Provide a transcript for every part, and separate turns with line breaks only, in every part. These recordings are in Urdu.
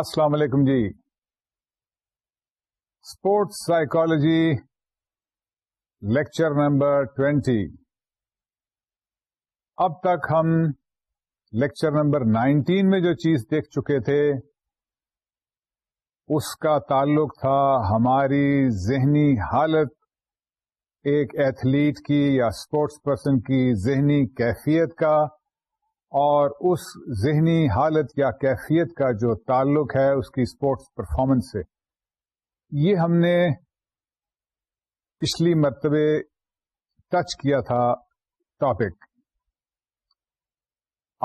السلام علیکم جی sports psychology lecture number twenty اب تک ہم لیکچر نمبر نائنٹین میں جو چیز دیکھ چکے تھے اس کا تعلق تھا ہماری ذہنی حالت ایک ایتھلیٹ کی یا اسپورٹس پرسن کی ذہنی کیفیت کا اور اس ذہنی حالت یا کیفیت کا جو تعلق ہے اس کی اسپورٹس پرفارمنس سے یہ ہم نے پچھلی مرتبے ٹچ کیا تھا ٹاپک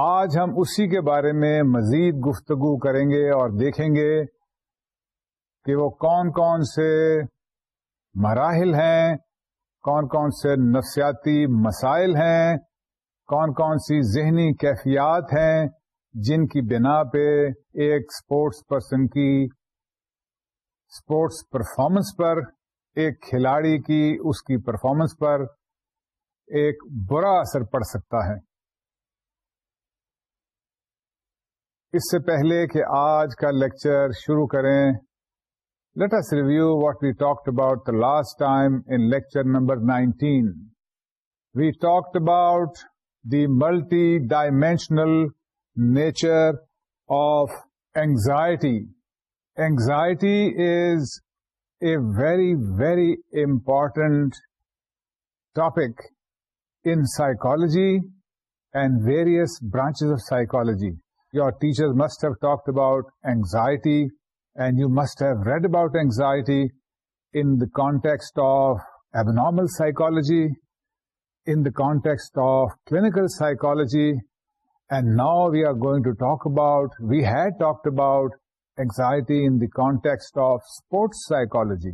آج ہم اسی کے بارے میں مزید گفتگو کریں گے اور دیکھیں گے کہ وہ کون کون سے مراحل ہیں کون کون سے نفسیاتی مسائل ہیں کون کون سی ذہنی کیفیات ہیں جن کی بنا پہ ایک اسپورٹس پرسن کی اسپورٹس پرفارمنس پر ایک کھلاڑی کی اس کی پرفارمنس پر ایک برا اثر پڑ سکتا ہے اس سے پہلے کہ آج کا لیکچر شروع کریں let us review what we talked about the last time in lecture number nineteen we talk about the multi-dimensional nature of anxiety. Anxiety is a very, very important topic in psychology and various branches of psychology. Your teachers must have talked about anxiety, and you must have read about anxiety in the context of abnormal psychology, in the context of clinical psychology and now we are going to talk about, we had talked about anxiety in the context of sports psychology.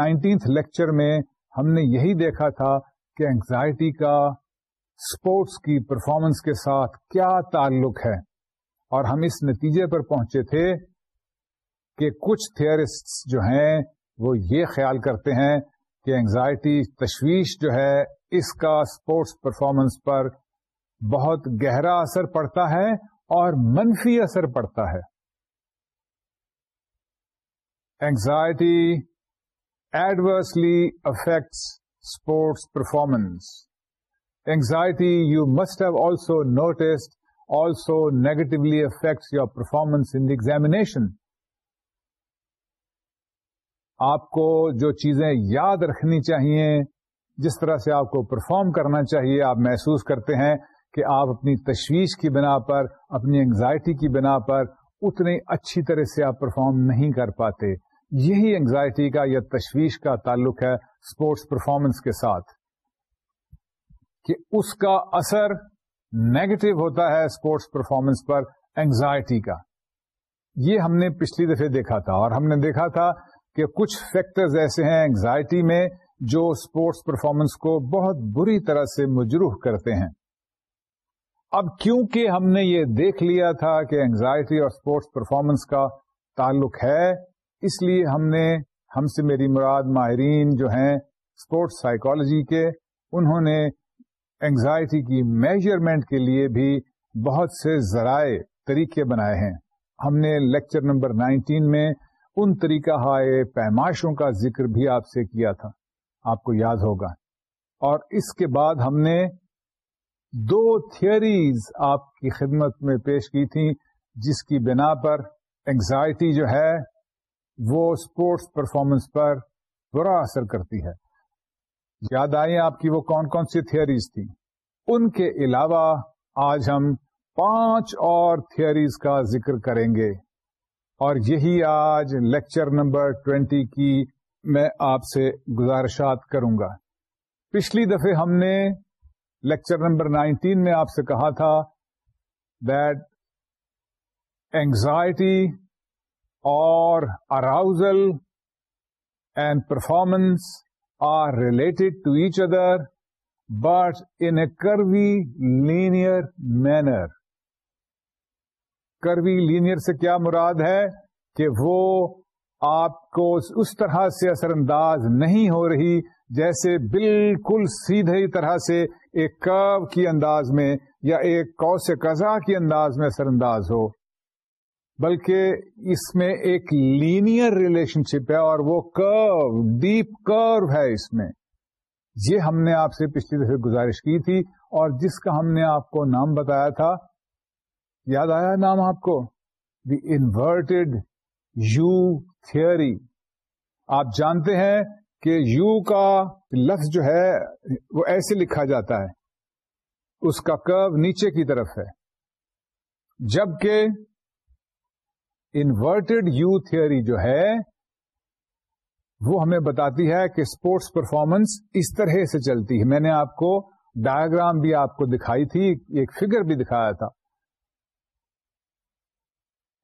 19th lecture میں ہم نے یہی دیکھا تھا کہ anxiety کا sports کی performance کے ساتھ کیا تعلق ہے اور ہم اس نتیجے پر پہنچے تھے کہ کچھ theorists جو ہیں وہ یہ خیال کرتے ہیں کہ اینگزائٹی تشویش جو ہے اس کا اسپورٹس پرفارمنس پر بہت گہرا اثر پڑتا ہے اور منفی اثر پڑتا ہے anxiety adversely affects sports performance anxiety you must have also noticed also negatively affects your performance in examination آپ کو جو چیزیں یاد رکھنی چاہیے جس طرح سے آپ کو پرفارم کرنا چاہیے آپ محسوس کرتے ہیں کہ آپ اپنی تشویش کی بنا پر اپنی انگزائٹی کی بنا پر اتنی اچھی طرح سے آپ پرفارم نہیں کر پاتے یہی انگزائٹی کا یا تشویش کا تعلق ہے اسپورٹس پرفارمنس کے ساتھ کہ اس کا اثر نیگیٹو ہوتا ہے اسپورٹس پرفارمنس پر اینگزائٹی کا یہ ہم نے پچھلی دفعہ دیکھا تھا اور ہم نے دیکھا تھا کہ کچھ فیکٹرز ایسے ہیں انگزائٹی میں جو اسپورٹس پرفارمنس کو بہت بری طرح سے مجروح کرتے ہیں اب کیونکہ ہم نے یہ دیکھ لیا تھا کہ انگزائٹی اور اسپورٹس پرفارمنس کا تعلق ہے اس لیے ہم نے ہم سے میری مراد ماہرین جو ہیں اسپورٹس سائیکالوجی کے انہوں نے انگزائٹی کی میجرمنٹ کے لیے بھی بہت سے ذرائع طریقے بنائے ہیں ہم نے لیکچر نمبر نائنٹین میں ان طریقہ ہائے پیمائشوں کا ذکر بھی آپ سے کیا تھا آپ کو یاد ہوگا اور اس کے بعد ہم نے دو تھیئریز آپ کی خدمت میں پیش کی تھیں جس کی بنا پر انگزائٹی جو ہے وہ اسپورٹس پرفارمنس پر برا اثر کرتی ہے یاد آئیں آپ کی وہ کون کون سی تھیئریز تھیں ان کے علاوہ آج ہم پانچ اور تھیئریز کا ذکر کریں گے اور یہی آج لیکچر نمبر ٹوینٹی کی میں آپ سے گزارشات کروں گا پچھلی دفعہ ہم نے لیکچر نمبر نائنٹین میں آپ سے کہا تھا دیٹ اینگزائٹی اور arousal and performance are related to each other but in a curvilinear manner curvilinear سے کیا مراد ہے کہ وہ آپ کو اس طرح سے اثر انداز نہیں ہو رہی جیسے بالکل سیدھے طرح سے ایک ایک کرو کی کی انداز انداز انداز میں میں یا قزا اثر ہو بلکہ اس میں ایک لینئر ریلیشن شپ ہے اور وہ کرو ڈیپ کرو ہے اس میں یہ ہم نے آپ سے پچھلی دفعہ گزارش کی تھی اور جس کا ہم نے آپ کو نام بتایا تھا یاد آیا نام آپ کو دی انورٹیڈ یو تھیئری آپ جانتے ہیں کہ یو کا لفظ جو ہے وہ ایسے لکھا جاتا ہے اس کا کرو نیچے کی طرف ہے جبکہ انورٹیڈ یو تھیئری جو ہے وہ ہمیں بتاتی ہے کہ اسپورٹس پرفارمنس اس طرح سے چلتی ہے میں نے آپ کو ڈایاگرام بھی آپ کو دکھائی تھی ایک فگر بھی دکھایا تھا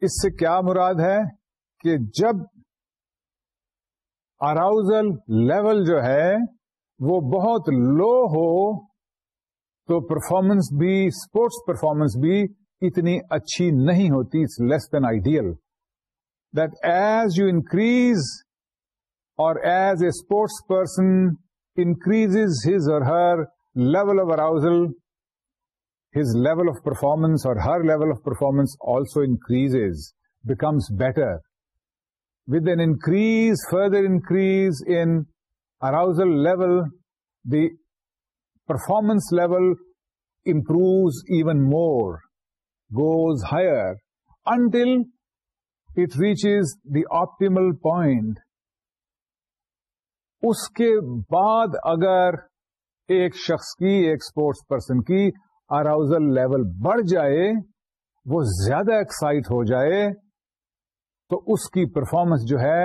اس سے کیا مراد ہے کہ جب اراؤزل لیول جو ہے وہ بہت لو ہو تو پرفارمنس بھی اسپورٹس پرفارمنس بھی اتنی اچھی نہیں ہوتی it's less than ideal that as you increase or as a sports person increase his or her level of arousal performance level of performance or her level of performance also increase becomes better with an increase further increase in performance level improves even more goes higher until it reaches the optimal point اس کے بعد اگر ایک شخص کی ایک اسپورٹس پرسن کی اراؤزل لیول بڑھ جائے وہ زیادہ ایکسائٹ ہو جائے تو اس کی پرفارمنس جو ہے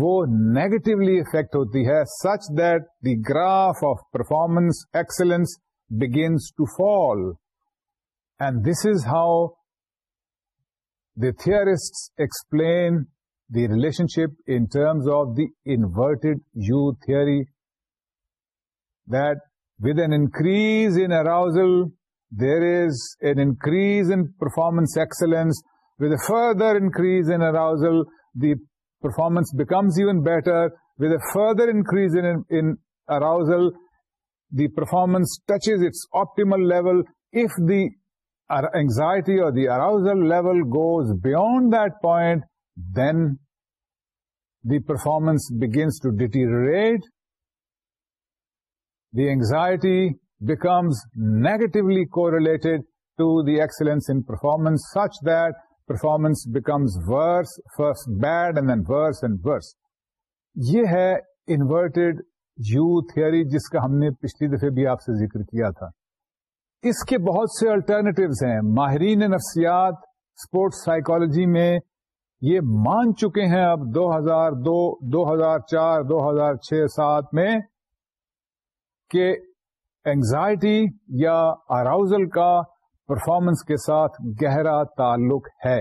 وہ نیگیٹولی افیکٹ ہوتی ہے such that the graph of performance excellence begins to fall and this is how the thirst explain the relationship in terms of the inverted U theory an increase in arousal there is an increase in performance excellence. With a further increase in arousal, the performance becomes even better. With a further increase in arousal, the performance touches its optimal level. If the anxiety or the arousal level goes beyond that point, then the performance begins to deteriorate. The anxiety becomes negatively correlated to the excellence in performance such that performance becomes worse, first bad and then worse and worse. یہ ہے inverted U theory جس کا ہم نے پچھلی دفعہ بھی آپ سے ذکر کیا تھا اس کے بہت سے الٹرنیٹوز ہیں ماہرین نفسیات اسپورٹس سائیکالوجی میں یہ مان چکے ہیں اب دو ہزار دو دو ہزار چار دو ہزار چھ سات میں کہ اینگزائٹی یا اراؤزل کا پرفارمنس کے ساتھ گہرا تعلق ہے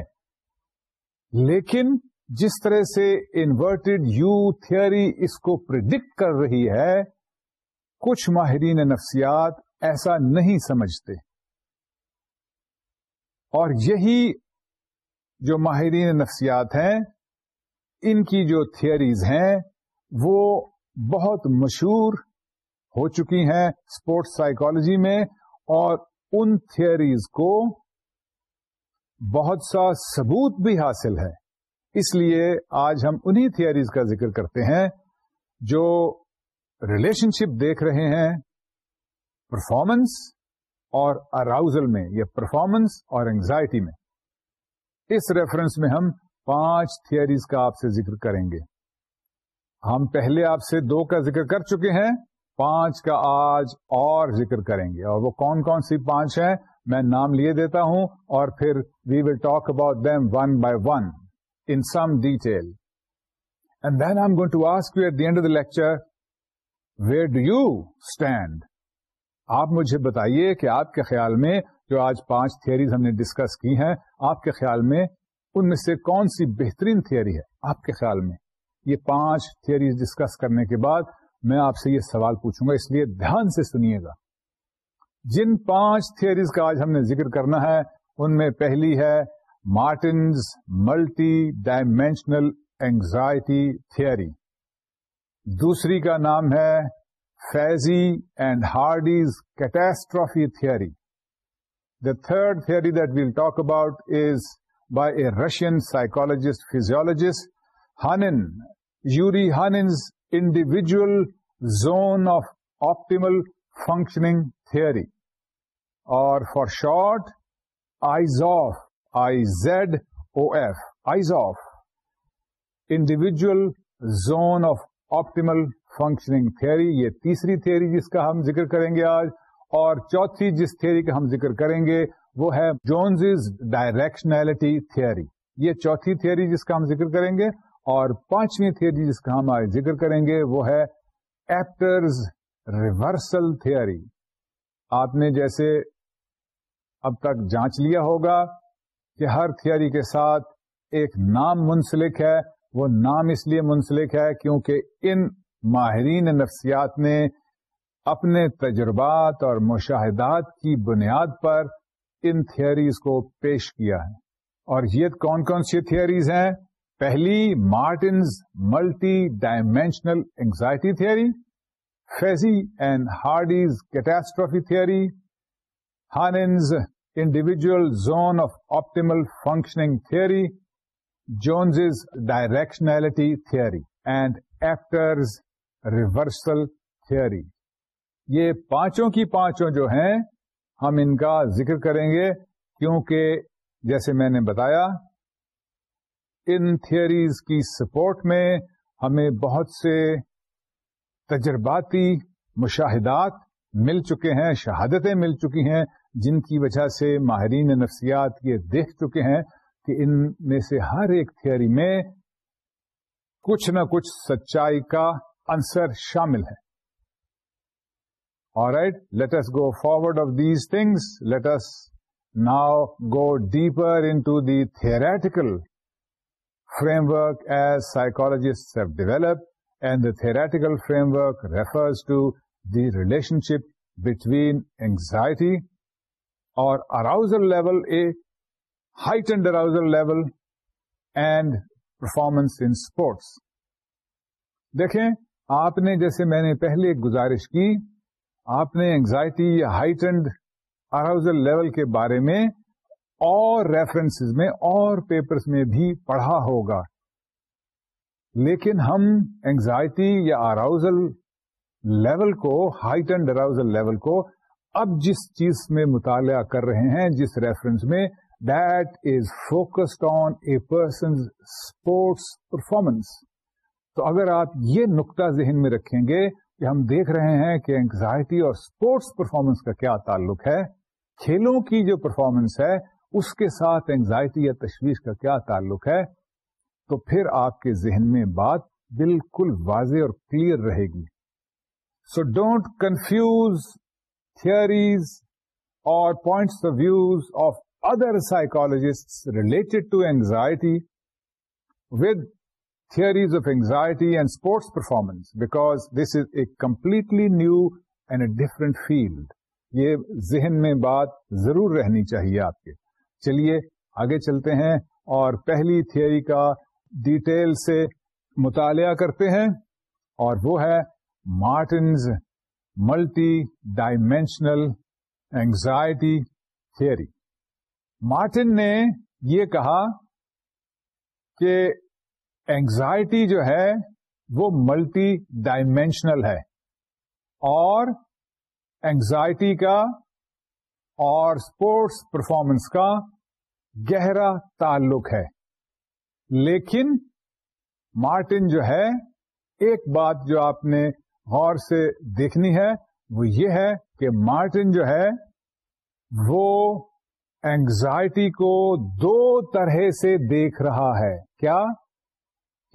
لیکن جس طرح سے انورٹیڈ یو تھیوری اس کو پرڈکٹ کر رہی ہے کچھ ماہرین نفسیات ایسا نہیں سمجھتے اور یہی جو ماہرین نفسیات ہیں ان کی جو تھیوریز ہیں وہ بہت مشہور ہو چکی ہیں اسپورٹس سائیکولوجی میں اور ان تھیئریز کو بہت سا ثبوت بھی حاصل ہے اس لیے آج ہم انہی تھیئریز کا ذکر کرتے ہیں جو ریلیشن شپ دیکھ رہے ہیں پرفارمنس اور اراؤزل میں یا پرفارمنس اور اینگزائٹی میں اس ریفرنس میں ہم پانچ تھیئریز کا آپ سے ذکر کریں گے ہم پہلے آپ سے دو کا ذکر کر چکے ہیں پانچ کا آج اور ذکر کریں گے اور وہ کون کون سی پانچ ہیں میں نام لیے دیتا ہوں اور پھر we will talk about them one by one in some detail and and then I to ask you at the of the lecture where do you stand آپ مجھے بتائیے کہ آپ کے خیال میں جو آج پانچ تھیئریز ہم نے ڈسکس کی ہیں آپ کے خیال میں ان میں سے کون سی بہترین تھیئری ہے آپ کے خیال میں یہ پانچ تھیئریز ڈسکس کرنے کے بعد میں آپ سے یہ سوال پوچھوں گا اس لیے دھیان سے سنیے گا جن پانچ تھیئریز کا آج ہم نے ذکر کرنا ہے ان میں پہلی ہے Martin's multi dimensional anxiety theory دوسری کا نام ہے Fazey and Hardy's catastrophe theory the third theory that we'll talk about is by a Russian psychologist physiologist Hanin Yuri Hanin's individual zone of optimal functioning theory or for short eyes of I Z O F eyes of individual zone of optimal functioning theory یہ تیسری تھھیری جس کا ہم ذکر کریں گے آج اور چوتھی جس تھیئری کا ہم ذکر کریں گے وہ ہے جونز ڈائریکشنلٹی تھری یہ چوتھی تھھیری جس کا ہم ذکر کریں گے اور پانچویں جس کا ہم آج ذکر کریں گے وہ ہے ایکٹرز ریورسل تھیئری آپ نے جیسے اب تک جانچ لیا ہوگا کہ ہر تھیئری کے ساتھ ایک نام منسلک ہے وہ نام اس لیے منسلک ہے کیونکہ ان ماہرین نفسیات نے اپنے تجربات اور مشاہدات کی بنیاد پر ان تھیوریز کو پیش کیا ہے اور یہ کون کون سی تھیئریز ہیں پہلی Martens multi dimensional anxiety theory Fazey and Hardy's catastrophe theory Hanin's individual zone of optimal functioning theory Jones directionality theory and Apter's reversal theory یہ پانچوں کی پانچوں جو ہیں ہم ان کا ذکر کریں گے کیونکہ جیسے میں نے بتایا ان کی سپورٹ میں ہمیں بہت سے تجرباتی مشاہدات مل چکے ہیں شہادتیں مل چکی ہیں جن کی وجہ سے ماہرین نفسیات یہ دیکھ چکے ہیں کہ ان میں سے ہر ایک تھیوری میں کچھ نہ کچھ سچائی کا آنسر شامل ہے forward of these things let's now go deeper into the theoretical framework as have developed develop and theoretical framework refers to the relationship between arousal or arousal level a level and arousal level and performance in sports دیکھیں آپ نے جیسے میں نے پہلے گزارش کی آپ نے اینگزائٹی یا ہائٹنڈ اینڈ اراؤزل لیول کے بارے میں اور ریفرنس میں اور پیپرز میں بھی پڑھا ہوگا لیکن ہم اینگزائٹی یا اراؤزل لیول کو ہائٹنڈ اراؤزل لیول کو اب جس چیز میں مطالعہ کر رہے ہیں جس ریفرنس میں that is focused on a person sports performance تو اگر آپ یہ نقطہ ذہن میں رکھیں گے کہ ہم دیکھ رہے ہیں کہ اینگزائٹی اور اسپورٹس پرفارمنس کا کیا تعلق ہے کھیلوں کی جو پرفارمنس ہے اس کے ساتھ اینگزائٹی یا تشویش کا کیا تعلق ہے تو پھر آپ کے ذہن میں بات بالکل واضح اور کلیئر رہے گی so don't confuse theories or points of views of other psychologist related to anxiety with theories of anxiety and sports performance because this is a completely new and a different field یہ ذہن میں بات ضرور رہنی چاہیے آپ کے چلیے آگے چلتے ہیں اور پہلی تھیئری کا ڈیٹیل سے مطالعہ کرتے ہیں اور وہ ہے Martin's multi dimensional anxiety theory Martin نے یہ کہا کہ اینگزائٹی جو ہے وہ ملٹی ڈائمینشنل ہے اور اینگزائٹی کا اور اسپورٹس پرفارمنس کا گہرا تعلق ہے لیکن مارٹن جو ہے ایک بات جو آپ نے غور سے دیکھنی ہے وہ یہ ہے کہ مارٹن جو ہے وہ اینگزائٹی کو دو طرح سے دیکھ رہا ہے کیا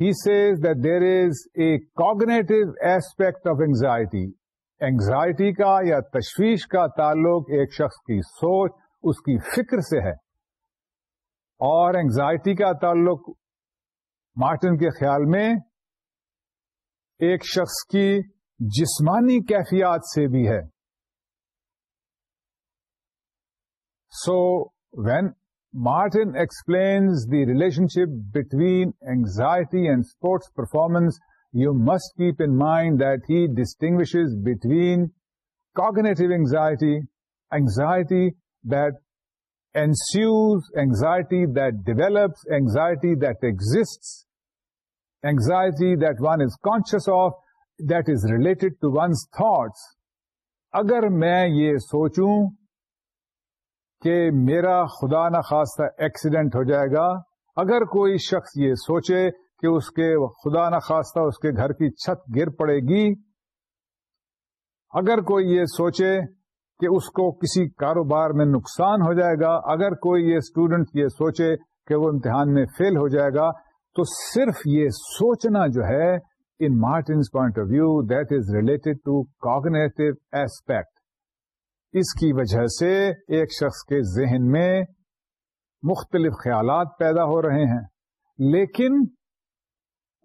he says that there is a cognitive aspect of anxiety anxiety کا یا تشویش کا تعلق ایک شخص کی سوچ اس کی فکر سے ہے اور اینگزائٹی کا تعلق مارٹن کے خیال میں ایک شخص کی جسمانی کیفیات سے بھی ہے so when Martin explains the relationship between anxiety and sports performance you must keep in mind that he distinguish between cognitive anxiety anxiety that ensues anxiety that develops, anxiety that exists, anxiety that one is conscious of, that is related to one's thoughts. اگر میں یہ سوچوں کہ میرا خدا نخواستہ ایکسیڈنٹ ہو جائے گا اگر کوئی شخص یہ سوچے کہ اس کے خدا نخواستہ اس کے گھر کی چھت گر پڑے گی اگر کوئی یہ سوچے کہ اس کو کسی کاروبار میں نقصان ہو جائے گا اگر کوئی یہ اسٹوڈنٹ یہ سوچے کہ وہ امتحان میں فیل ہو جائے گا تو صرف یہ سوچنا جو ہے in Martin's point of view that is related to cognitive aspect اس کی وجہ سے ایک شخص کے ذہن میں مختلف خیالات پیدا ہو رہے ہیں لیکن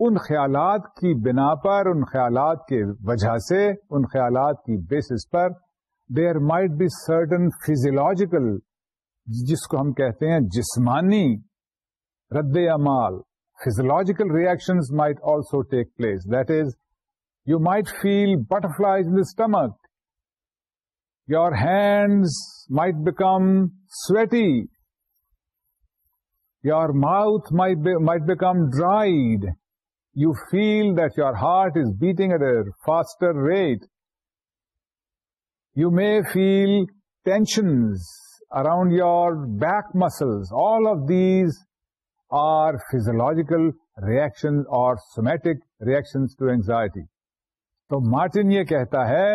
ان خیالات کی بنا پر ان خیالات کے وجہ سے ان خیالات کی بیسس پر there might be certain physiological جس کو ہم کہتے ہیں جسمانی رد یا physiological physiological might also take place that is you might feel butter in stomach your hands might become sweaty your mouth might become dried you feel that your heart is beating at a faster rate you may feel tension around your back muscles all of these are physiological reaction or somatic reaction to anxiety تو مارٹن یہ کہتا ہے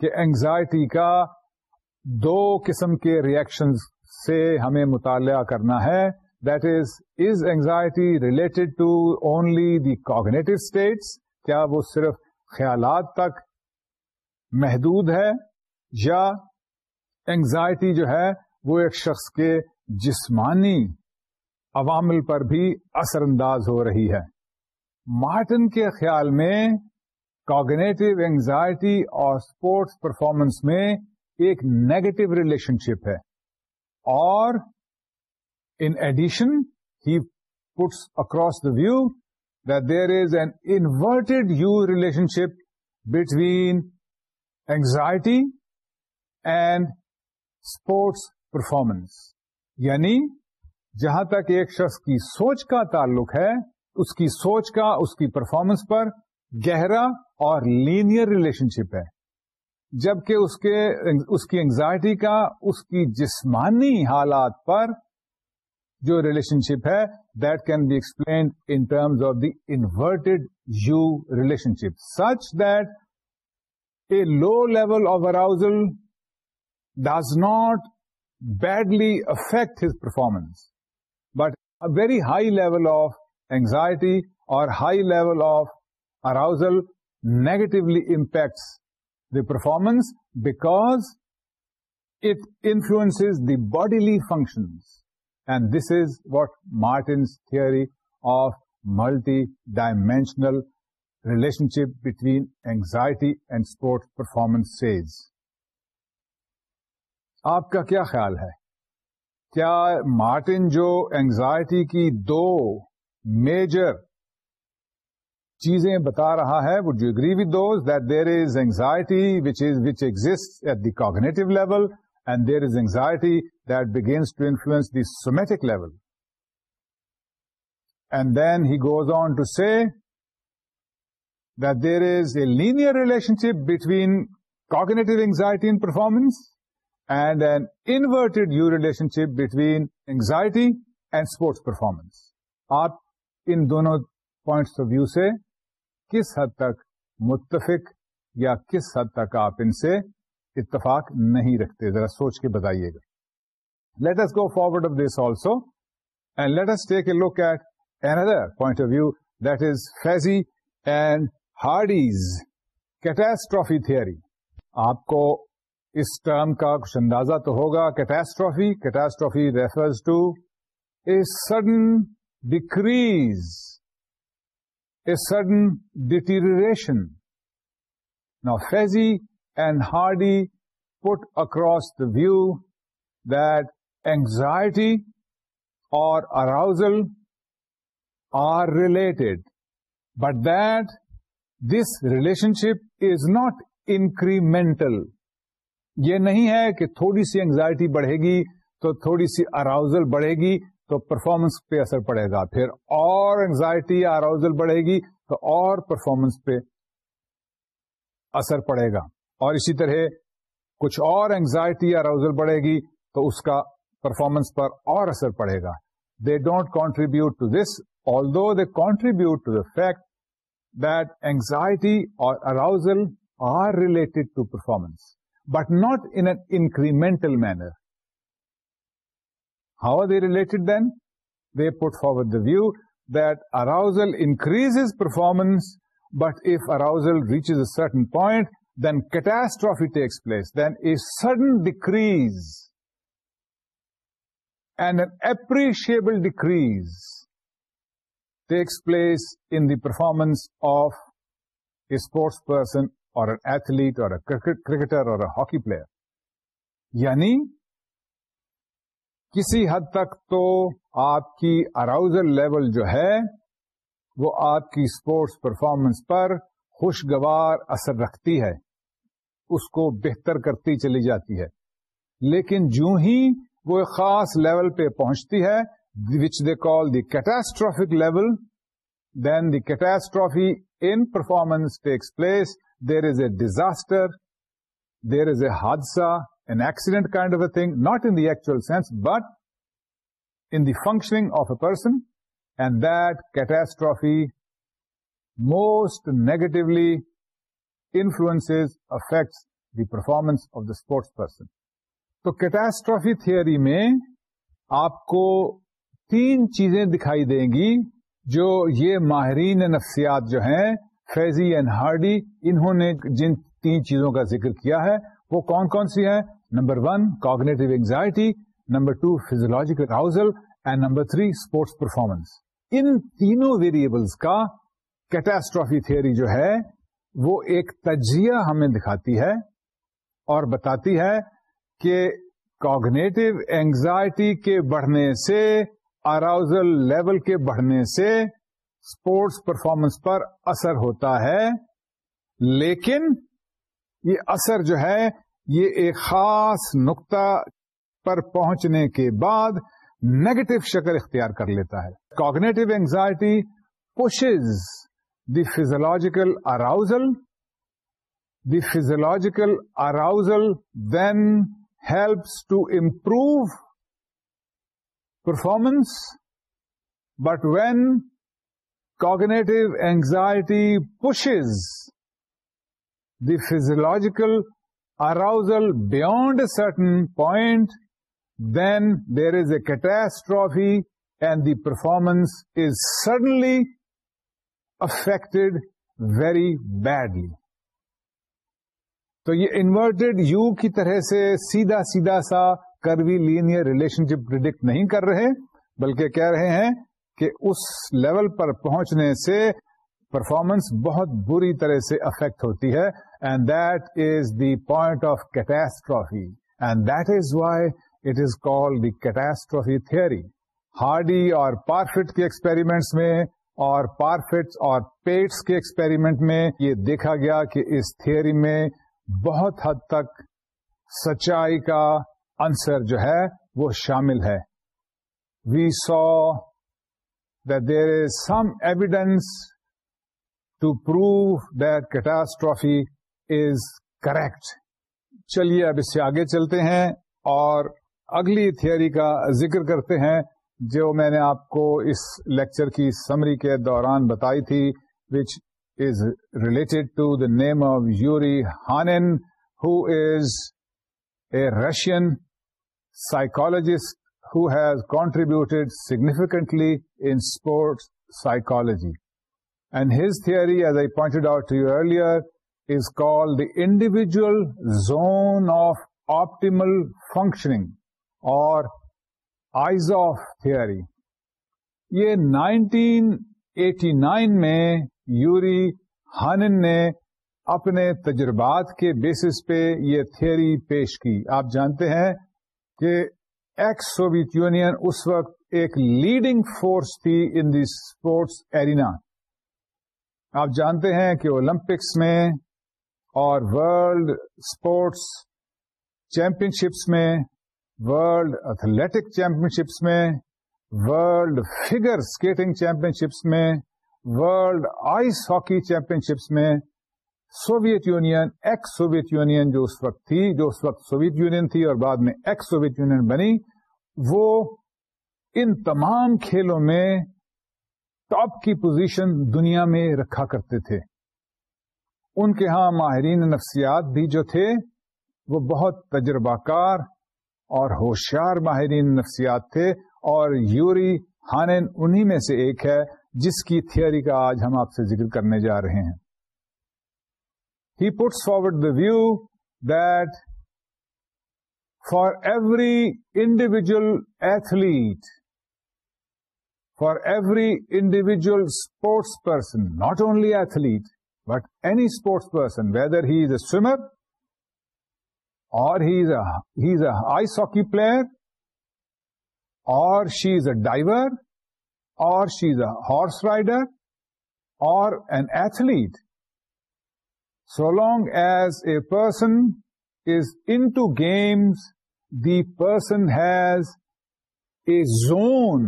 کہ اینگزائٹی کا دو قسم کے ریئیکشن سے ہمیں مطالعہ کرنا ہے that is is anxiety related to only the cognitive states کیا وہ صرف خیالات تک محدود ہے یا اینگزائٹی جو ہے وہ ایک شخص کے جسمانی عوامل پر بھی اثر انداز ہو رہی ہے مارٹن کے خیال میں کاگنیٹو اینگزائٹی اور اسپورٹس پرفارمنس میں ایک نیگیٹو ریلیشن شپ ہے اور in addition he puts across the view that there is an inverted U relationship between anxiety and sports performance یعنی جہاں تک ایک شخص کی سوچ کا تعلق ہے اس کی سوچ کا اس کی پرفارمنس پر گہرا اور لینئر ریلیشن شپ ہے جبکہ اس کے اس کی اینگزائٹی کا اس کی جسمانی حالات پر جو ریلیشن شپ ہے that can be explained in terms of the inverted U relationship such that a low level of arousal does not badly affect his performance. But a very high level of anxiety or high level of arousal negatively impacts the performance because it influences the bodily functions. And this is what Martin's theory of multi-dimensional relationship between anxiety and sport performance آپ کا کیا خیال ہے کیا مارٹن جو اینگزائٹی کی دو میجر چیزیں بتا رہا ہے would you agree with those that there is anxiety which which is exist at the cognitive level and there is anxiety that begins to influence the somatic level and then he goes on to C layer relationship between cognitive performance and an inverted U relationship between anxiety and sports performance آپ ان دونوں کس حد تک متفق یا کس حد تک آپ ان سے اتفاق نہیں رکھتے ذرا سوچ کے بتائیے گا let's go forward of this also and let's take a look at N other point of view that is Fazey and Hardy's catastrophe theory آپ کو اس ٹرم کا کچھ اندازہ تو ہوگا catastrophe catastrophe refers to a sudden decrease a sudden deterioration نا Fazey and Hardy put across the view that anxiety or arousal are related but that this relationship is not incremental یہ نہیں ہے کہ تھوڑی سی اینگزائٹی بڑھے گی تو تھوڑی سی اراؤزل بڑھے گی تو پرفارمنس پہ اثر پڑے گا پھر اور اینگزائٹی یا اراؤزل بڑھے گی تو اور پرفارمنس پہ اثر پڑے گا اور اسی طرح کچھ اور اینگزائٹی یا اراؤزل بڑھے گی تو اس کا پرفارمنس پر اور اثر پڑے گا they don't contribute to this although they contribute to the fact that anxiety or arousal are related to performance, but not in an incremental manner. How are they related then? They put forward the view that arousal increases performance, but if arousal reaches a certain point, then catastrophe takes place, then a sudden decrease and an appreciable decrease performance office person اور کسی حد تک تو آپ کی اراؤزل لیول جو ہے وہ آپ کی اسپورٹس پرفارمنس پر خوشگوار اثر رکھتی ہے اس کو بہتر کرتی چلی جاتی ہے لیکن جو ہی وہ خاص لیول پہ پہنچتی ہے which they call the catastrophic level then the catastrophe in performance takes place there is a disaster there is a حادثہ an accident kind of a thing not in actual sense but in functioning of a person and the catastrophe most negatively influence affects the performance of the sports person تو کیٹاسٹرافی تھری میں آپ کو تین چیزیں دکھائی دیں گی جو یہ ماہرین نفسیات جو ہیں فیضی اینڈ ہارڈی انہوں نے جن تین چیزوں کا ذکر کیا ہے وہ کون کون سی ہے number one cognitive anxiety number two physiological arousal and number three sports performance ان تینوں ویریبلس کا کیٹاسٹرافی تھیوری جو ہے وہ ایک تجزیہ ہمیں دکھاتی ہے اور بتاتی ہے کہ کاگنیٹو اینگزائٹی کے بڑھنے سے اراؤزل لیول کے بڑھنے سے اسپورٹس پرفارمنس پر اثر ہوتا ہے لیکن یہ اثر جو ہے یہ ایک خاص نقطہ پر پہنچنے کے بعد نیگیٹو شکل اختیار کر لیتا ہے cognitive anxiety pushes the physiological arousal the physiological arousal then helps to improve performance but when cognitive anxiety pushes the physiological arousal beyond a certain point then there is a catastrophe and and the performance is suddenly very very badly تو یہ انورٹیڈ یو کی طرح سے سیدھا سیدھا سا کروی لینئر ریلیشن شپ پرڈکٹ نہیں کر رہے بلکہ کہہ رہے ہیں کہ اس لیول پر پہنچنے سے پرفارمنس بہت بری طرح سے افیکٹ ہوتی ہے and that is the point of catastrophe and that is why it is call the catastrophe theory Hardy اور پارفٹ کے ایکسپیریمنٹس میں اور پارفٹس اور پیٹس کے ایکسپیریمنٹ میں یہ دیکھا گیا کہ اس تھیوری میں بہت حد تک سچائی کا آنسر جو ہے وہ شامل ہے we so there is some evidence to prove the catastrophe is correct چلیے اب اس سے آگے چلتے ہیں اور اگلی تھیئری کا ذکر کرتے ہیں جو میں نے آپ کو اس لیکچر کی سمری کے دوران بتائی تھی which is relate to the name of Yuri ہان who's Russian psychologist who's contributed significantly in sports psychology and his theory as I point out your earlier is call the individual zone of optimal functioning or IZOF theory یہ نائنٹین ایٹی نائن میں یوری ہان نے اپنے تجربات کے بیسس پہ یہ تھیوری پیش کی آپ جانتے ہیں کہ ایکس سوویت یونین اس وقت ایک لیڈنگ فورس تھی ان دی اسپورٹس ایرینا آپ جانتے ہیں کہ اولمپکس میں اور ورلڈ اسپورٹس چیمپئن شپس میں ورلڈ ایتھلیٹک چیمپئن شپس میں world figure skating championships میں world ice hockey championships میں Soviet Union ex Soviet Union جو اس وقت تھی جو اس وقت سوویت یونین تھی اور بعد میں ایکس سوویت یونین بنی وہ ان تمام کھیلوں میں ٹاپ کی پوزیشن دنیا میں رکھا کرتے تھے ان کے ہاں ماہرین نفسیات بھی جو تھے وہ بہت تجربہ کار اور ہوشیار ماہرین نفسیات تھے اور یوری ہانن انہی میں سے ایک ہے جس کی تھیوری کا آج ہم آپ سے ذکر کرنے جا رہے ہیں he puts forward the view that for every individual athlete, for every individual sports person, not only athlete, but any sports person, whether he is a swimmer or he is a ice hockey player, or she is a diver, or she is a horse rider, or an athlete, long as a person is into games, the person has a zone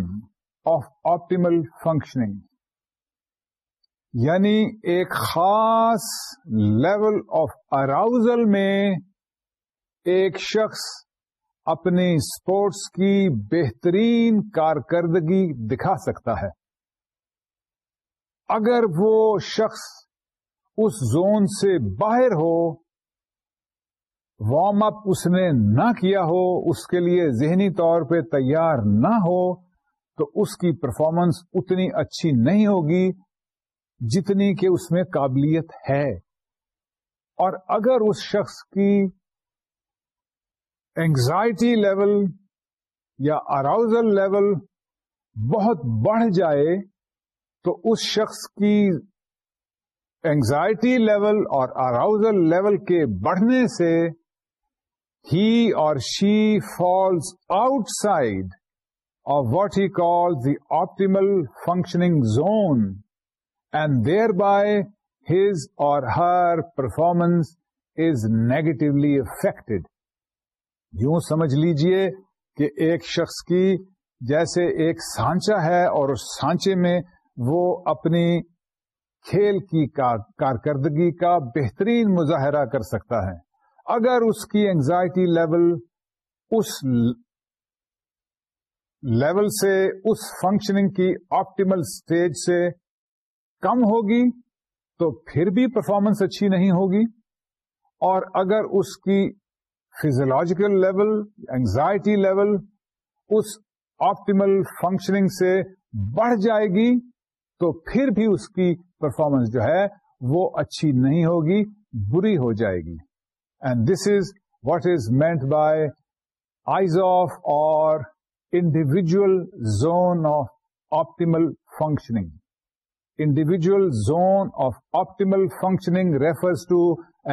of optimal functioning یعنی ایک خاص لیول آف اراؤزل میں ایک شخص اپنی اسپورٹس کی بہترین کارکردگی دکھا سکتا ہے اگر وہ شخص اس زون سے باہر ہو وارم اپ اس نے نہ کیا ہو اس کے لیے ذہنی طور پہ تیار نہ ہو تو اس کی پرفارمنس اتنی اچھی نہیں ہوگی جتنی کہ اس میں قابلیت ہے اور اگر اس شخص کی اینگزائٹی لیول یا اراؤزل لیول بہت بڑھ جائے تو اس شخص کی اینزائٹی لیول اور اراؤزل لیول کے بڑھنے سے ہی اور she falls outside of what he call the optimal functioning zone and there by his or her performance is negatively affected یوں سمجھ لیجیے کہ ایک شخص کی جیسے ایک سانچا ہے اور اس سانچے میں وہ اپنی کھیل کی کارکردگی کا بہترین مظاہرہ کر سکتا ہے اگر اس کی اینگزائٹی لیول اس لیول سے اس فنکشننگ کی آپٹیمل سٹیج سے کم ہوگی تو پھر بھی پرفارمنس اچھی نہیں ہوگی اور اگر اس کی فیزولوجیکل لیول اینگزائٹی لیول اس آپٹیمل فنکشننگ سے بڑھ جائے گی تو پھر بھی اس کی پرفارمنس جو ہے وہ اچھی نہیں ہوگی بری ہو جائے گی and this is what is meant by IZOF or individual zone of optimal functioning individual zone of optimal functioning refers to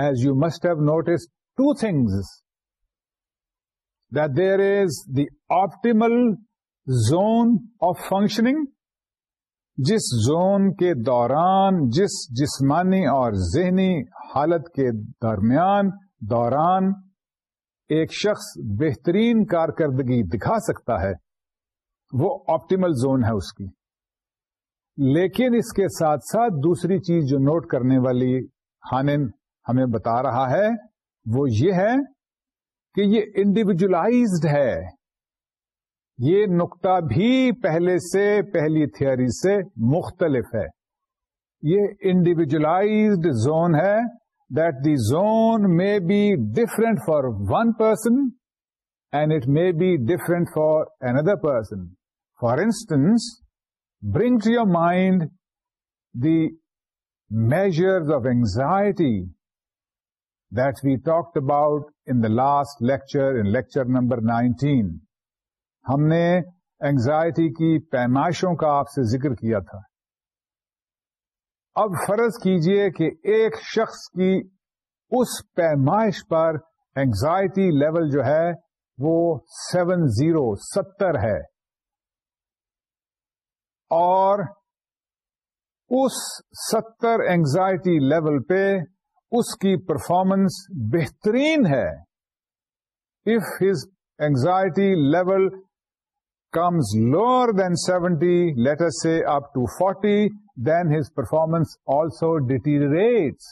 as you must have notice two things there is the optimal zone of functioning جس زون کے دوران جس جسمانی اور ذہنی حالت کے درمیان دوران ایک شخص بہترین کارکردگی دکھا سکتا ہے وہ آپٹیمل زون ہے اس کی لیکن اس کے ساتھ ساتھ دوسری چیز جو نوٹ کرنے والی ہانن ہمیں بتا رہا ہے وہ یہ ہے کہ یہ انڈیویجلائزڈ ہے یہ نقطہ بھی پہلے سے پہلی تھیوری سے مختلف ہے یہ انڈیویجلائزڈ زون ہے that the zone may be different for one person and it may be different for another person for instance bring to your mind the measures of anxiety that we talked about in the last lecture in lecture number nineteen ہم نے اینگزائٹی کی پیمائشوں کا آپ سے ذکر کیا تھا اب فرض کیجئے کہ ایک شخص کی اس پیمائش پر اینگزائٹی لیول جو ہے وہ سیون زیرو ستر ہے اور اس ستر اینگزائٹی لیول پہ اس کی پرفارمنس بہترین ہے if his anxiety level comes lower than 70, let us say up to 40, then his performance also deteriorates.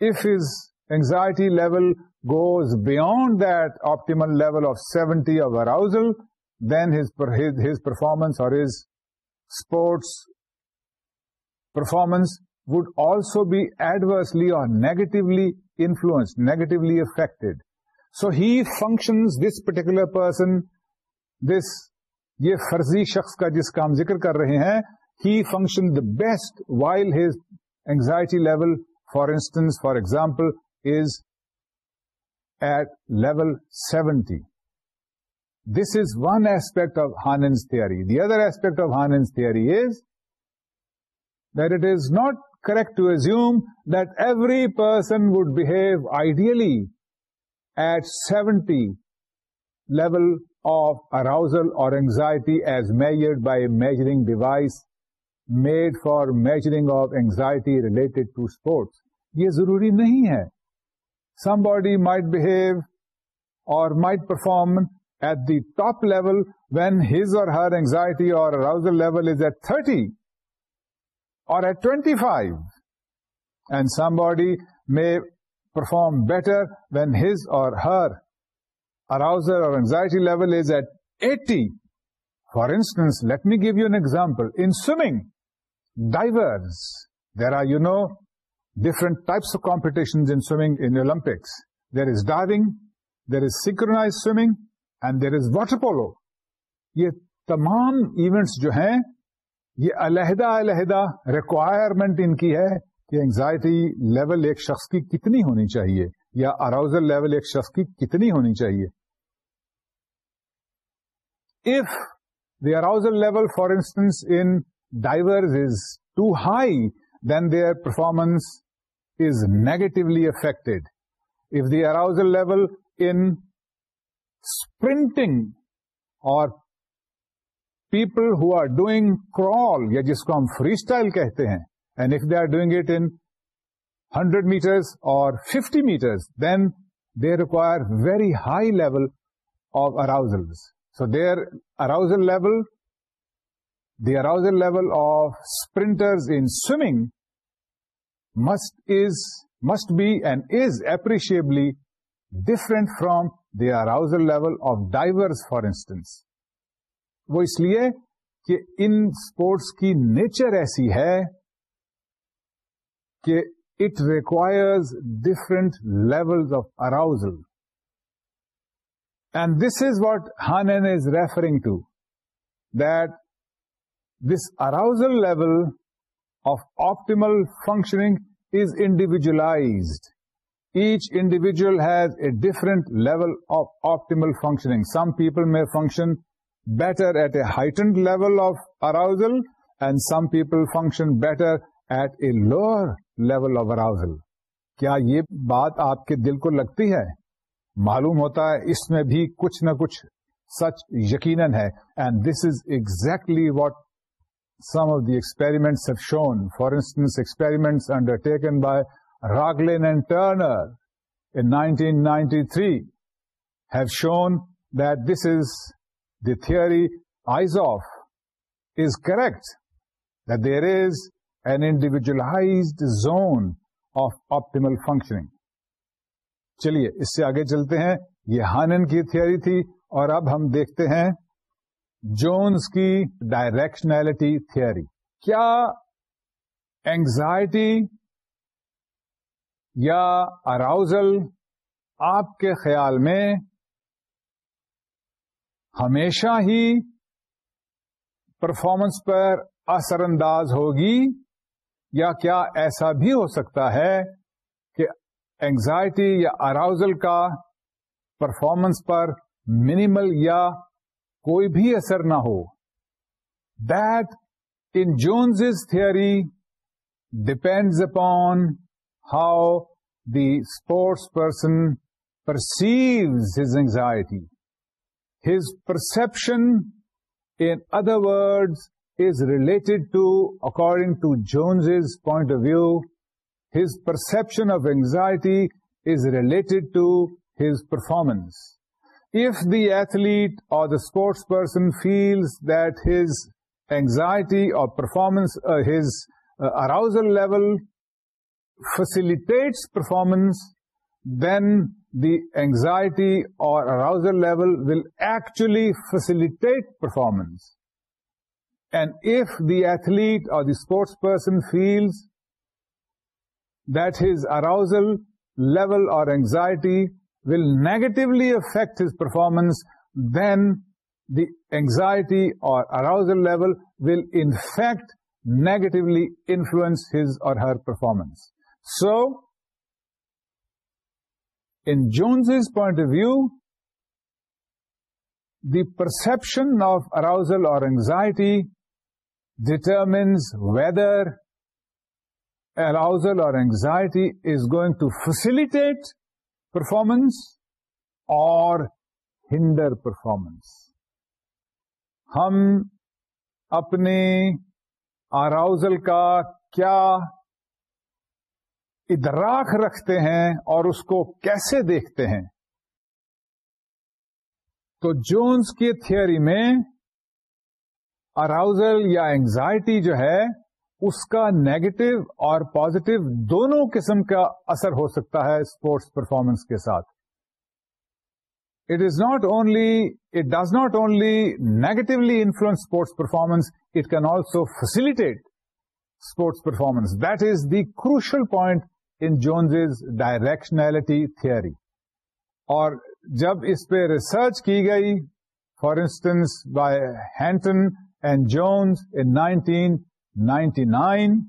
If his anxiety level goes beyond that optimal level of 70 of arousal, then his performance or his sports performance would also be adversely or negatively influenced, negatively affected. So he functions, this particular person یہ فرضی شخص کا جس کا ہم ذکر کر رہے ہیں ہی function the best while his anxiety level for instance for example is at level seventy this is one aspect of Hanin's theory the other aspect of Hanin's theory is that it is not correct to assume that every person would behave ideally at seventy level of arousal or anxiety as measuring device made for measuring of anxiety relate to sports یہ ضروری نہیں ہے some body might behave or might perform at the top level when his or her anxiety اور arousal level is at thirty or at twenty five and somebody may perform better when his or her anxiety level is at eighty for instance let me give you an example انیمنگ diver there are you know different types of competition Olympics there is diving there is is water polo یہ تمام ایونٹس جو ہیں یہ علیحدہ علیحدہ ریکوائرمنٹ ان کی ہے کہ اینگزائٹی لیول ایک شخص کی کتنی ہونی چاہیے یا اراؤزل لیول ایک شخص کی کتنی ہونی چاہیے arousal level for instance in divers is too high then their performance is negatively affect if the arousal level انٹنگ or people who are doing crawl یا جس کو ہم فری اسٹائل کہتے ہیں and if they are doing it in hundred metres or fifty metres then they require very high level of arousals they are arousal level the arousal level of sprinters in swimming must is must be and is appreciably different from they are arousal level of divers for instance وہ اس لیے کہ ان اسپورٹس کی نیچر ایسی ہے کہ it requires different level of arousal and this is what Hanin is referring to this arousal level of آپ فنکشنگ از انڈیویژ each individual has a different level of optimal functioning some people may function better at a heightened level of arousal and some people function better at a lower level of arousal کیا یہ بات آپ کے دل کو لگتی ہے معلوم ہوتا ہے اس میں بھی کچھ نہ کچھ سچ یقیناً ہے and this is exactly what some of the experiment have shown for instance experiments under taken by Raglin and Turner in 1993 have shown that this is the theory IZOF is correct that there is an individualized zone of optimal functioning چلیے اس سے آگے چلتے ہیں یہ ہانن کی تھیوری تھی اور اب ہم دیکھتے ہیں جونس کی ڈائریکشنلٹی تھیوری کیا اینگزائٹی یا اراؤزل آپ کے خیال میں ہمیشہ ہی پرفارمنس پر اثر انداز ہوگی یا کیا ایسا بھی ہو سکتا ہے اینگزائٹی یا اراؤزل کا پرفارمنس پر منیمل یا کوئی بھی اثر نہ ہو that in Jones theory depends upon how the sports person perceives his anxiety his perception in other words is related to according to Jones point of view His perception of anxiety is related to his performance. If the athlete or the sports person feels that his anxiety or performance, uh, his uh, arousal level facilitates performance, then the anxiety or arousal level will actually facilitate performance. And if the athlete or the sports person feels that his arousal level or anxiety will negatively affect his performance, then the anxiety or arousal level will in fact negatively influence his or her performance. So, in Jones's point of view, the perception of arousal or anxiety determines whether arousal or anxiety is going to facilitate performance or hinder performance. ہم اپنے arousal کا کیا ادراک رکھتے ہیں اور اس کو کیسے دیکھتے ہیں تو جونس کی تھیوری میں اراؤزل یا اینگزائٹی جو ہے اس کا نیگیٹو اور پوزیٹو دونوں قسم کا اثر ہو سکتا ہے اسپورٹس پرفارمنس کے ساتھ it is not only it does not only negatively influence sports performance it can also facilitate sports performance that is the crucial point in Jones directionality theory three اور جب اس پہ ریسرچ کی گئی for instance by Hanton and Jones in nineteen 99,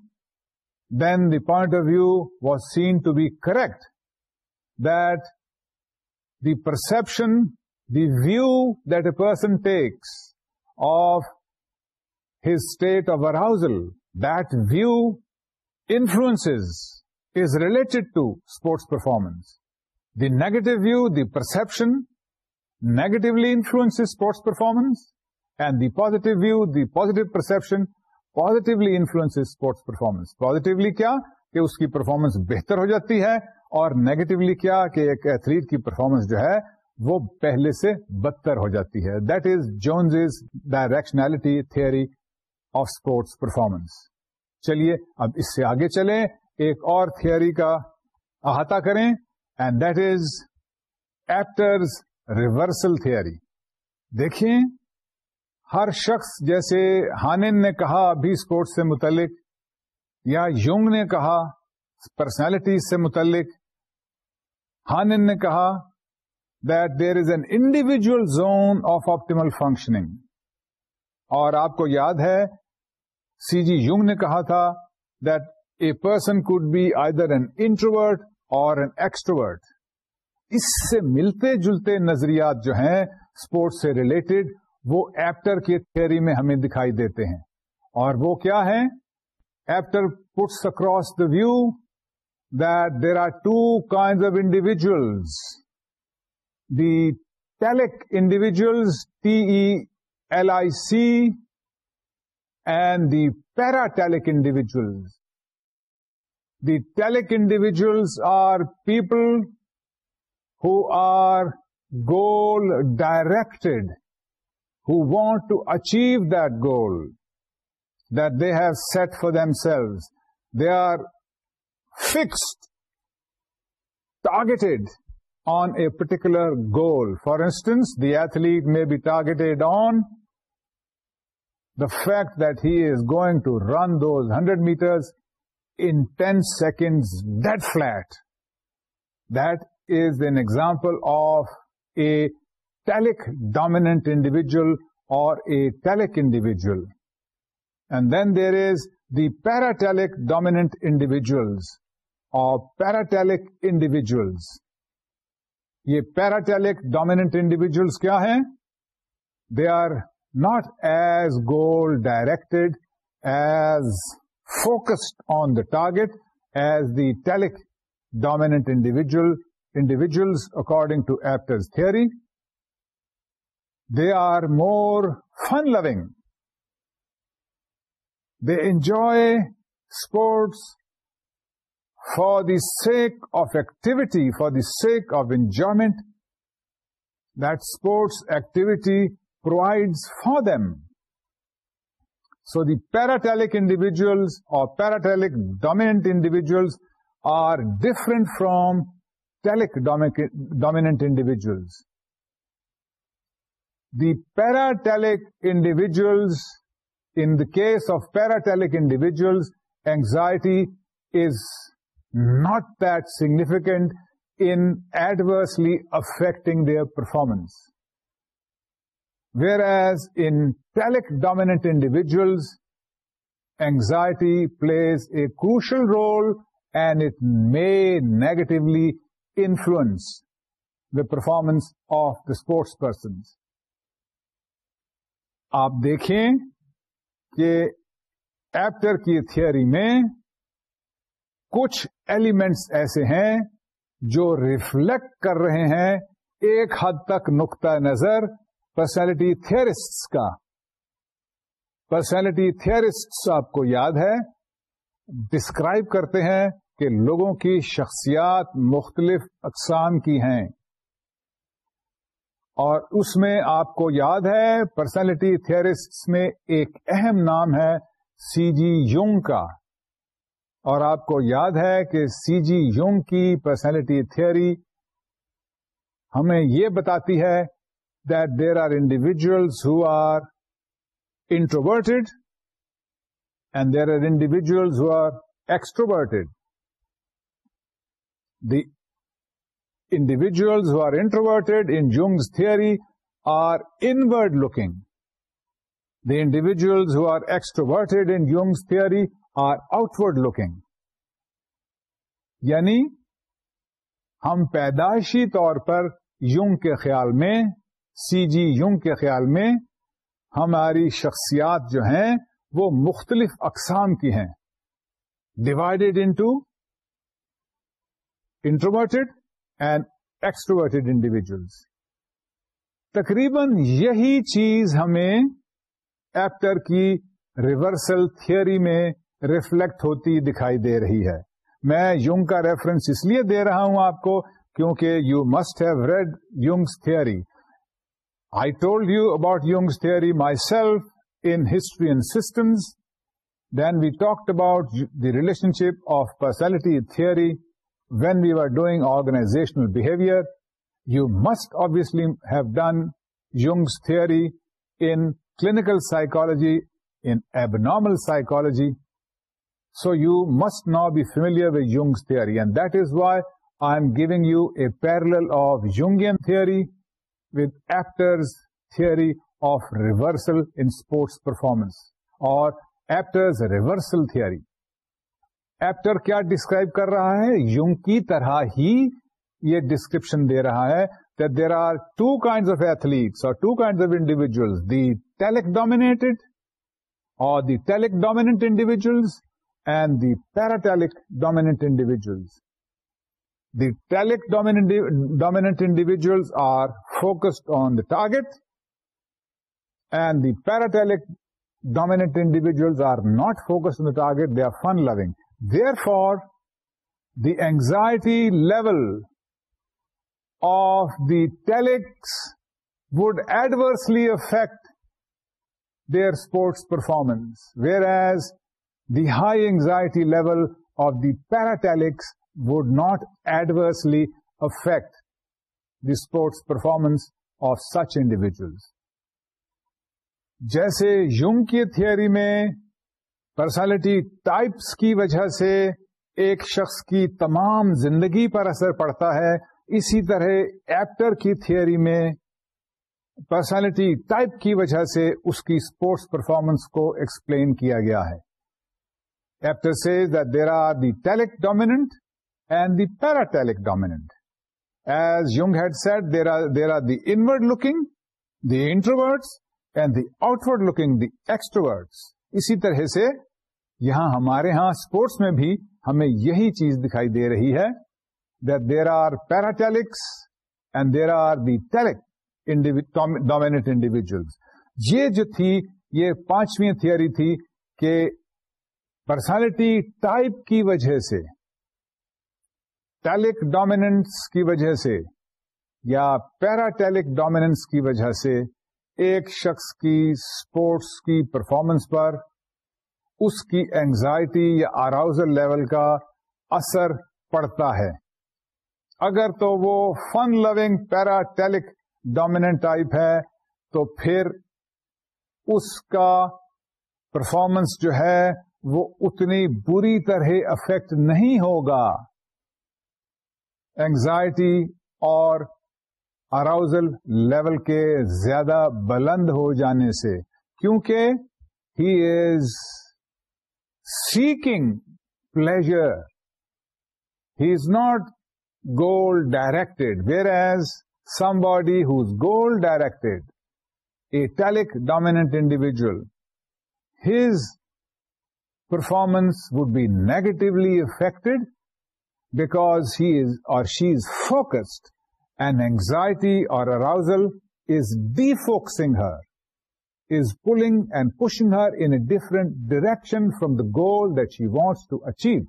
then the point of view was seen to be correct, that the perception, the view that a person takes of his state of arousal, that view influences, is related to sports performance. The negative view, the perception, negatively influences sports performance, and the positive view, the positive perception, influence sports performance positively کیا کہ اس کی پرفارمنس بہتر ہو جاتی ہے اور نیگیٹولی کیا کہ ایک ایتھلیٹ کی پرفارمنس جو ہے وہ پہلے سے بدتر ہو جاتی ہے that is Jones of sports performance چلیے اب اس سے آگے چلیں ایک اور تھیئری کا احاطہ کریں and that is Apter's reversal theory دیکھیں ہر شخص جیسے ہانن نے کہا ابھی اسپورٹس سے متعلق یا یونگ نے کہا پرسنالٹیز سے متعلق ہانن نے کہا that there is an individual zone of optimal functioning اور آپ کو یاد ہے سی جی یونگ نے کہا تھا that a person could be either an introvert اور این ایکسٹروورٹ اس سے ملتے جلتے نظریات جو ہیں اسپورٹس سے ریلیٹڈ وہ ایپٹر کی تھیئری میں ہمیں دکھائی دیتے ہیں اور وہ کیا ہے Apter puts across the view there are two kind of individuals the telic individuals T L I C and the paratelic individuals the telic individuals are people who are goal directed who want to achieve that goal that they have set for themselves. They are fixed, targeted on a particular goal. For instance, the athlete may be targeted on the fact that he is going to run those 100 meters in 10 seconds dead flat. That is an example of a telic dominant individual or a telic individual and then there is the paratelic dominant individuals or paratelic individuals یہ پیاراٹیلک ڈومیننٹ انڈیویجلس کیا ہیں they are not as goal direct as focused on the target as the telic dominant individual individuals according to Apter's theory They are more fun-loving. They enjoy sports for the sake of activity, for the sake of enjoyment that sports activity provides for them. So the paratelic individuals or paratelic dominant individuals are different from telic dominant individuals. The paratelic individuals, in the case of paratelic individuals, anxiety is not that significant in adversely affecting their performance. Whereas in telic dominant individuals, anxiety plays a crucial role and it may negatively influence the performance of the sports persons. آپ دیکھیں کہ ایپٹر کی تھیئری میں کچھ ایلیمنٹس ایسے ہیں جو ریفلیکٹ کر رہے ہیں ایک حد تک نقطہ نظر پرسنالٹی تھورسٹ کا پرسنالٹی تھورسٹ آپ کو یاد ہے ڈسکرائب کرتے ہیں کہ لوگوں کی شخصیات مختلف اقسام کی ہیں اور اس میں آپ کو یاد ہے پرسنالٹی تھور میں ایک اہم نام ہے سی جی یونگ کا اور آپ کو یاد ہے کہ سی جی یونگ کی پرسنالٹی تھری ہمیں یہ بتاتی ہے that there are individuals who are introverted and there are individuals who are extroverted the individuals who are introverted in Jung's theory are inward looking. The individuals who are extroverted in Jung's theory are outward looking. یعنی ہم پیدائشی طور پر یونگ کے خیال میں سی جی یونگ کے خیال میں ہماری شخصیات جو ہیں وہ مختلف اقسام کی ہیں ڈیوائڈیڈ انٹو انٹروورٹیڈ انڈیویجلس تقریباً یہی چیز ہمیں ایپٹر کی ریورسل تھیئری میں ریفلیکٹ ہوتی دکھائی دے رہی ہے میں یونگ کا ریفرنس اس لیے دے رہا ہوں آپ کو کیونکہ you must have read Jung's theory I told you about Jung's theory myself in history and systems then we talk about the relationship of personality theory when we were doing organizational behavior, you must obviously have done Jung's theory in clinical psychology, in abnormal psychology. So you must now be familiar with Jung's theory, and that is why I'm giving you a parallel of Jungian theory with Apter's theory of reversal in sports performance, or Apter's reversal theory. Apter کیا ڈسکرائب کر رہا ہے یوں کی طرح ہی یہ ڈسکرپشن دے رہا ہے that there are two kinds of athletes or two kinds of individuals, the telic-dominated or the telic-dominant individuals and the paratelic-dominant individuals. The telic-dominant dominant individuals are focused on the target and the paratelic-dominant individuals are not focused on the target, they are fun-loving. Where for the anxiety level of the telics would adversely affect their sports performance whereas the high anxiety level of the paratelics would not adversely affect the sports performance of such individual جیسے یونگ کی تھیئری میں پرسنالٹی ٹائپس کی وجہ سے ایک شخص کی تمام زندگی پر اثر پڑتا ہے اسی طرح ایپٹر کی تھیوری میں پرسنالٹی ٹائپ کی وجہ سے اس کی اسپورٹس پرفارمنس کو ایکسپلین کیا گیا ہے ایپٹر سے there are the telic dominant and the paratelic dominant as Jung had set there are there are the inward looking the introverts and the outward looking the extroverts اسی طرح سے یہاں ہمارے ہاں اسپورٹس میں بھی ہمیں یہی چیز دکھائی دے رہی ہے there are paratelics and there are the telic dominant individual یہ جو تھی یہ پانچویں تھری تھی کہ پرسنالٹی ٹائپ کی وجہ سے ٹیلک ڈومیننس کی وجہ سے یا پیراٹیلک ڈومیننس کی وجہ سے ایک شخص کی اسپورٹس کی پرفارمنس پر اس کی اینگزائٹی یا اراؤزل لیول کا اثر پڑتا ہے اگر تو وہ فن لونگ پیراٹیلک ڈومیننٹ ٹائپ ہے تو پھر اس کا پرفارمنس جو ہے وہ اتنی بری طرح افیکٹ نہیں ہوگا اینگزائٹی اور اراؤزل لیول کے زیادہ بلند ہو جانے سے کیونکہ he is seeking pleasure he is not goal directed whereas somebody whose goal directed a telic dominant individual has performance would be negatively affected because he is or she is focused and anxiety or arousal is defocusing her, is pulling and pushing her in a different direction from the goal that she wants to achieve.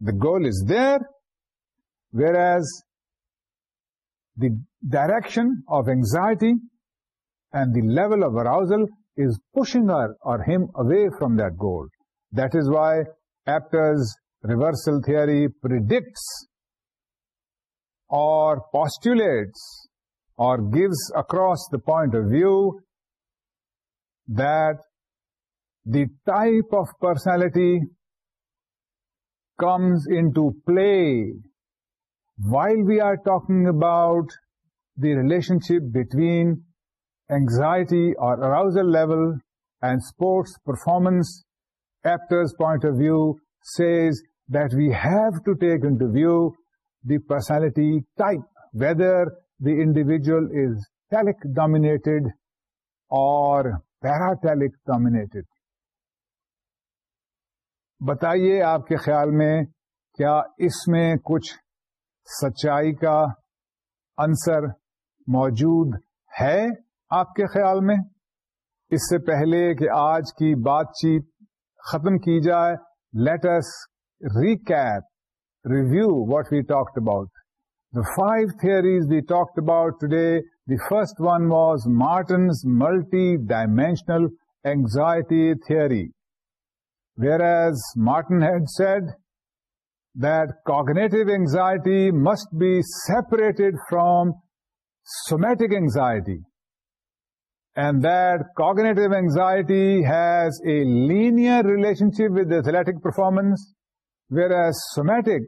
The goal is there, whereas the direction of anxiety and the level of arousal is pushing her or him away from that goal. That is why Apter's reversal theory predicts or postulates or gives across the point of view that the type of personality comes into play while we are talking about the relationship between anxiety or arousal level and sports performance. Apter's point of view says that we have to take into view the type whether the individual is telic telic اور or paratelic dominated. بتائیے آپ کے خیال میں کیا اس میں کچھ سچائی کا انصر موجود ہے آپ کے خیال میں اس سے پہلے کہ آج کی بات چیت ختم کی جائے let's recap review what we talked about. The 5 theories we talked about today, the first one was Martin's multi-dimensional anxiety theory. Whereas Martin had said that cognitive anxiety must be separated from somatic anxiety, and that cognitive anxiety has a linear relationship with athletic performance, where somatic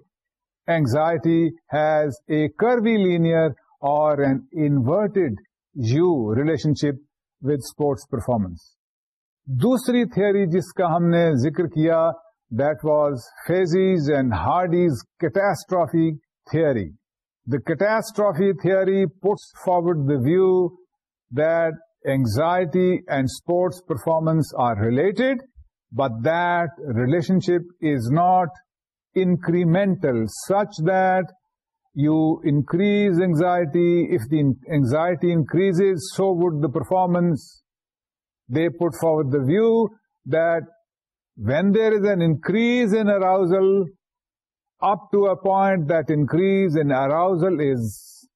anxiety has a curvilinear or an inverted U relationship with sports performance دوسری تھھیری جس کا ہم نے ذکر کیا that was فیزیز and Hardy's catastrophe theory the catastrophe theory puts forward the view that anxiety and sports performance are related but that relationship is not incremental, such that you increase anxiety. If the anxiety increases, so would the performance. They put forward the view that when there is an increase in arousal, up to a point, that increase in arousal is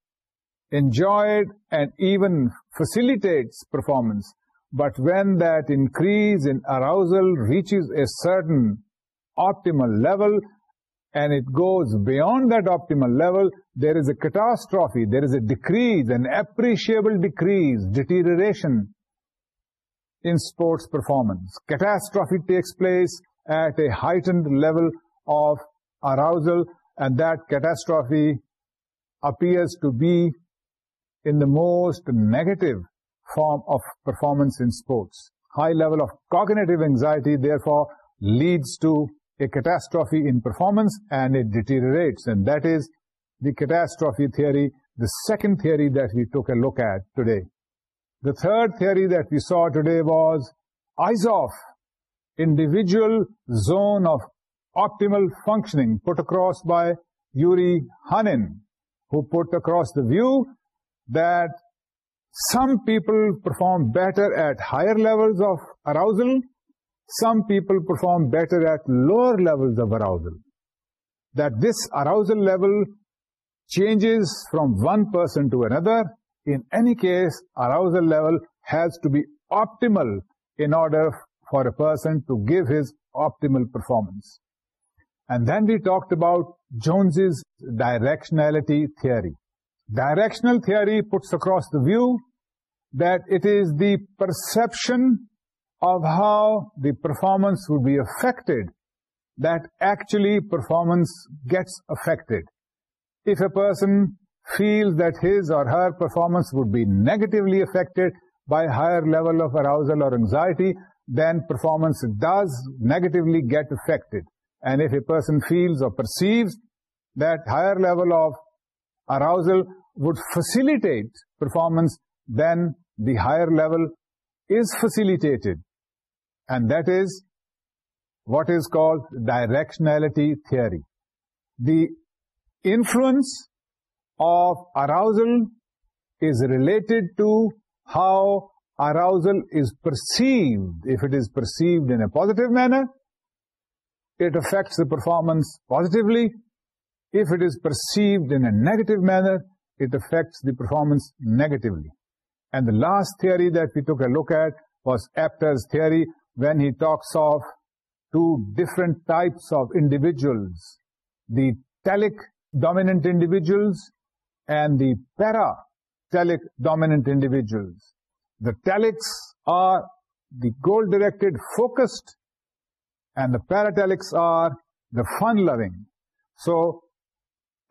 enjoyed and even facilitates performance. But when that increase in arousal reaches a certain optimal level, and it goes beyond that optimal level, there is a catastrophe, there is a decrease, an appreciable decrease, deterioration in sports performance. Catastrophe takes place at a heightened level of arousal, and that catastrophe appears to be in the most negative form of performance in sports. High level of cognitive anxiety, therefore, leads to a catastrophe in performance and it deteriorates, and that is the catastrophe theory, the second theory that we took a look at today. The third theory that we saw today was IZOF, individual zone of optimal functioning, put across by Yuri Hannin, who put across the view that some people perform better at higher levels of arousal some people perform better at lower levels of arousal. That this arousal level changes from one person to another. In any case, arousal level has to be optimal in order for a person to give his optimal performance. And then we talked about Jones's directionality theory. Directional theory puts across the view that it is the perception اب how the performance we افیکٹڈنس get affect person feel that his or get affect a person feels or and that is what is called directionality theory. The influence of arousal is related to how arousal is perceived. If it is perceived in a positive manner, it affects the performance positively. If it is perceived in a negative manner, it affects the performance negatively. And the last theory that we took a look at was Apter's theory when he talks of two different types of individuals, the telic dominant individuals and the para-telic dominant individuals. The telics are the goal-directed, focused, and the para-telics are the fun-loving. So,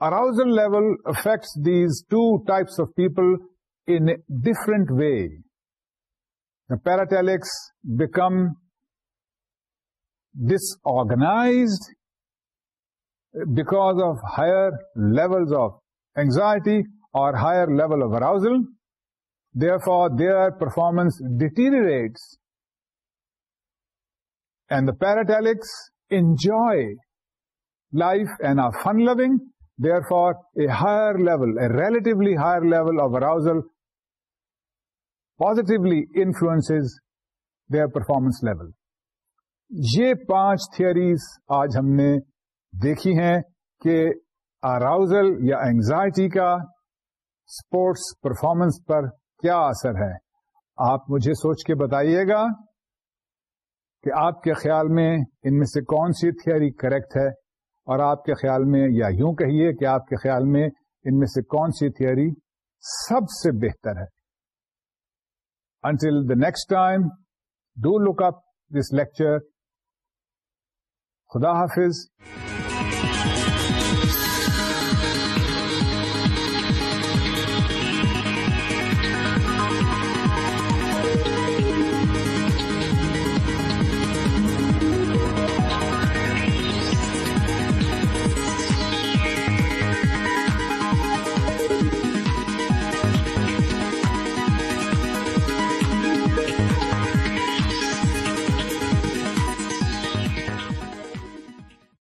arousal level affects these two types of people in a different way. Paratelics become disorganized because of higher levels of anxiety or higher level of arousal. Therefore, their performance deteriorates. And the paratelics enjoy life and are fun-loving. Therefore, a relatively higher level of arousal positively influence their performance level یہ پانچ تھیئریز آج ہم نے دیکھی ہیں کہ اراؤزل یا اینگزائٹی کا اسپورٹس پرفارمنس پر کیا اثر ہے آپ مجھے سوچ کے بتائیے گا کہ آپ کے خیال میں ان میں سے کون سی تھیوری کریکٹ ہے اور آپ کے خیال میں یا یوں کہیے کہ آپ کے خیال میں ان میں سے کون سی تھیوری سب سے بہتر ہے until the next time do look up this lecture خدا حافظ